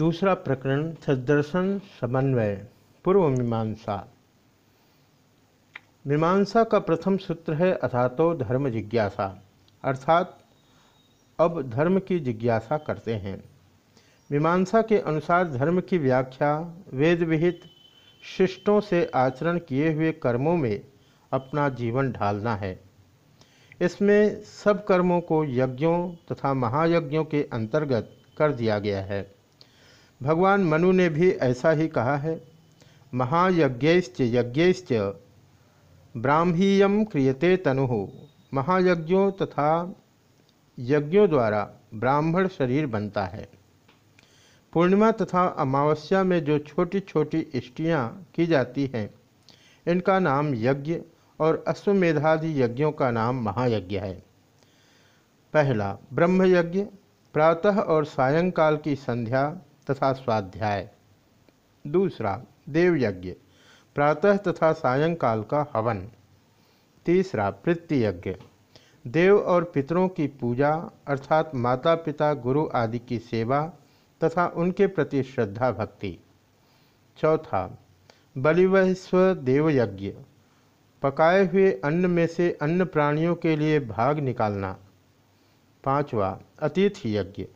दूसरा प्रकरण सदर्शन समन्वय, पूर्व मीमांसा। मीमांसा का प्रथम सूत्र है अथातो धर्म जिज्ञासा, अर्थात अब धर्म की जिज्ञासा करते हैं। मीमांसा के अनुसार धर्म की व्याख्या वेद विहित शिष्टों से आचरण किए हुए कर्मों में अपना जीवन ढालना है। इसमें सब कर्मों को यज्ञों तथा महायज्ञों के अंतर्गत कर दिया गया है। भगवान मनु ने भी ऐसा ही कहा है। महायज्ञश्च यज्ञश्च ब्राह्मीयम क्रियते तनु। महायज्ञों तथा यज्ञों द्वारा ब्राह्मण शरीर बनता है। पूर्णिमा तथा अमावस्या में जो छोटी छोटी इष्टियाँ की जाती हैं, इनका नाम यज्ञ और अश्वमेधादि यज्ञों का नाम महायज्ञ है। पहला ब्रह्म यज्ञ प्रातः और सायंकाल की संध्या तथा स्वाध्याय। दूसरा, देवयज्ञ। प्रातः तथा सायंकाल का हवन। तीसरा पृथ्वी यज्ञ देव और पितरों की पूजा, अर्थात माता पिता गुरु आदि की सेवा तथा उनके प्रति श्रद्धा भक्ति। चौथा बलिवस्व देवयज्ञ। पकाए हुए अन्न में से अन्य प्राणियों के लिए भाग निकालना। पांचवा अतिथि यज्ञ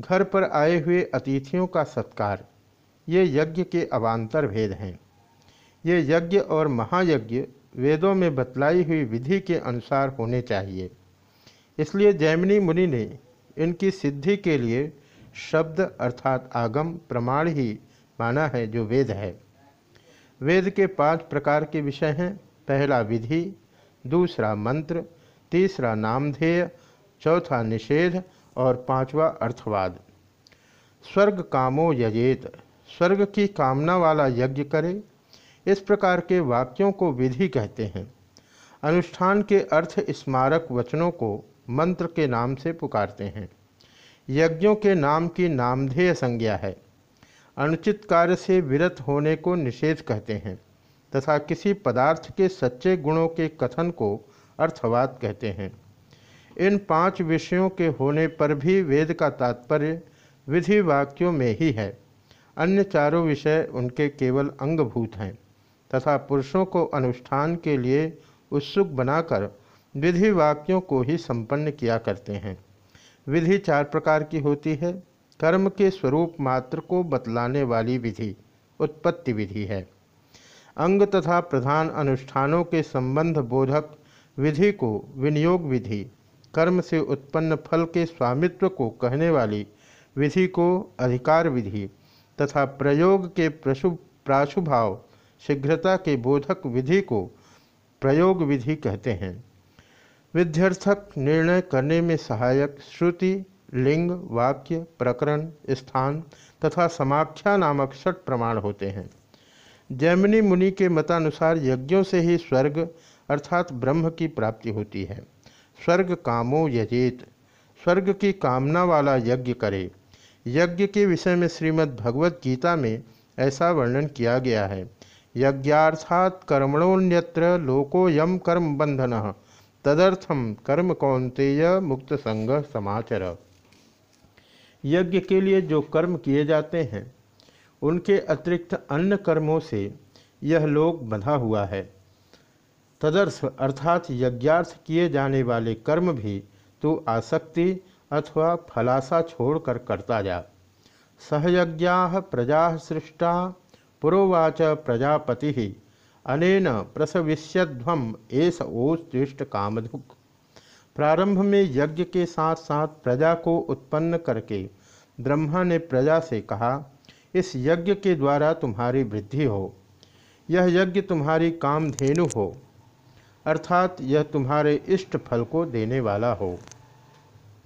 घर पर आए हुए अतिथियों का सत्कार। ये यज्ञ के अवान्तर भेद हैं। ये यज्ञ और महायज्ञ वेदों में बतलाई हुई विधि के अनुसार होने चाहिए। इसलिए जैमिनी मुनि ने इनकी सिद्धि के लिए शब्द अर्थात आगम प्रमाण ही माना है जो वेद है। वेद के पाँच प्रकार के विषय हैं। पहला विधि, दूसरा मंत्र, तीसरा नामधेय, चौथा निषेध और पांचवा अर्थवाद। स्वर्ग कामो यजेत, स्वर्ग की कामना वाला यज्ञ करे, इस प्रकार के वाक्यों को विधि कहते हैं। अनुष्ठान के अर्थ स्मारक वचनों को मंत्र के नाम से पुकारते हैं। यज्ञों के नाम की नामधेय संज्ञा है। अनुचित कार्य से विरत होने को निषेध कहते हैं, तथा किसी पदार्थ के सच्चे गुणों के कथन को अर्थवाद कहते हैं। इन पाँच विषयों के होने पर भी वेद का तात्पर्य विधि वाक्यों में ही है। अन्य चारों विषय उनके केवल अंगभूत हैं तथा पुरुषों को अनुष्ठान के लिए उत्सुक बनाकर विधि वाक्यों को ही संपन्न किया करते हैं। विधि चार प्रकार की होती है। कर्म के स्वरूप मात्र को बतलाने वाली विधि, उत्पत्ति विधि है। अंग तथा प्रधान अनुष्ठानों के संबंध बोधक विधि को विनियोग विधि कर्म से उत्पन्न फल के स्वामित्व को कहने वाली विधि को अधिकार विधि तथा प्रयोग के प्रशु प्राशुभाव शीघ्रता के बोधक विधि को प्रयोग विधि कहते हैं। विध्यर्थक निर्णय करने में सहायक श्रुति, लिंग, वाक्य, प्रकरण, स्थान तथा समाख्या नामक षट प्रमाण होते हैं। जैमिनी मुनि के मतानुसार यज्ञों से ही स्वर्ग अर्थात ब्रह्म की प्राप्ति होती है। स्वर्ग कामो यजेत। स्वर्ग की कामना वाला यज्ञ करे। यज्ञ के विषय में श्रीमद् भगवत गीता में ऐसा वर्णन किया गया है। यज्ञार्थात कर्मणोन्यत्र लोको यम कर्म बंधन तदर्थम कर्म कौंतेय मुक्त संग समाचर। यज्ञ के लिए जो कर्म किए जाते हैं, उनके अतिरिक्त अन्य कर्मों से यह लोक बंधा हुआ है। तदर्थ अर्थात यज्ञार्थ किए जाने वाले कर्म भी तू आसक्ति अथवा फलासा छोड़कर करता जा। सहयज्ञा प्रजा सृष्टा, पुरोवाच प्रजापति। अनेन प्रसविष्यध्वम एस ओष्टिष्ट कामधुक। प्रारंभ में यज्ञ के साथ साथ प्रजा को उत्पन्न करके ब्रह्मा ने प्रजा से कहा, इस यज्ञ के द्वारा तुम्हारी वृद्धि हो। यह यज्ञ तुम्हारी कामधेनु हो। अर्थात यह तुम्हारे इष्ट फल को देने वाला हो।